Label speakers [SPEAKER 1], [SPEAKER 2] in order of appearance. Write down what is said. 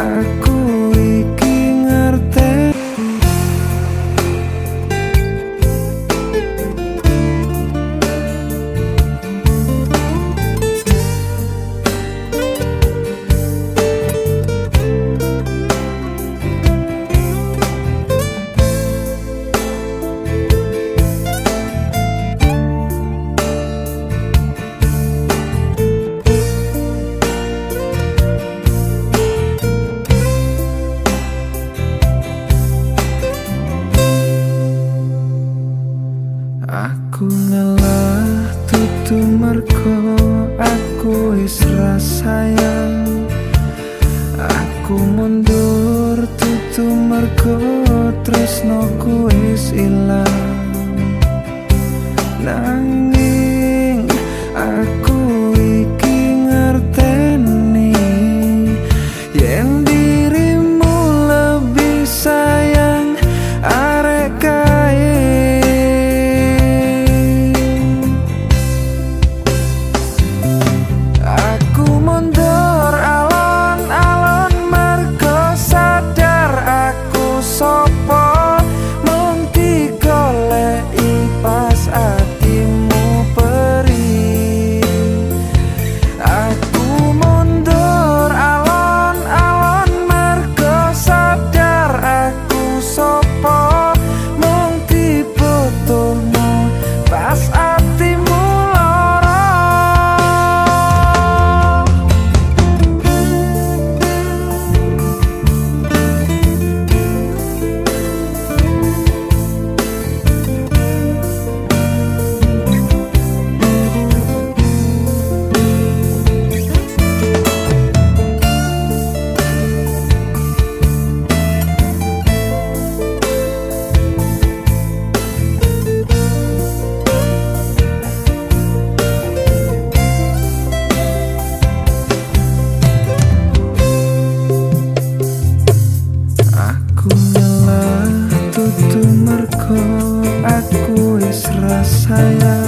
[SPEAKER 1] Aku merko aku is sayang. Aku mundur tutu merko terus no ku is ilang. Nanging aku wis rasaya